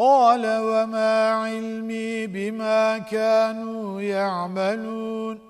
قال وما علمي بما كانوا يعملون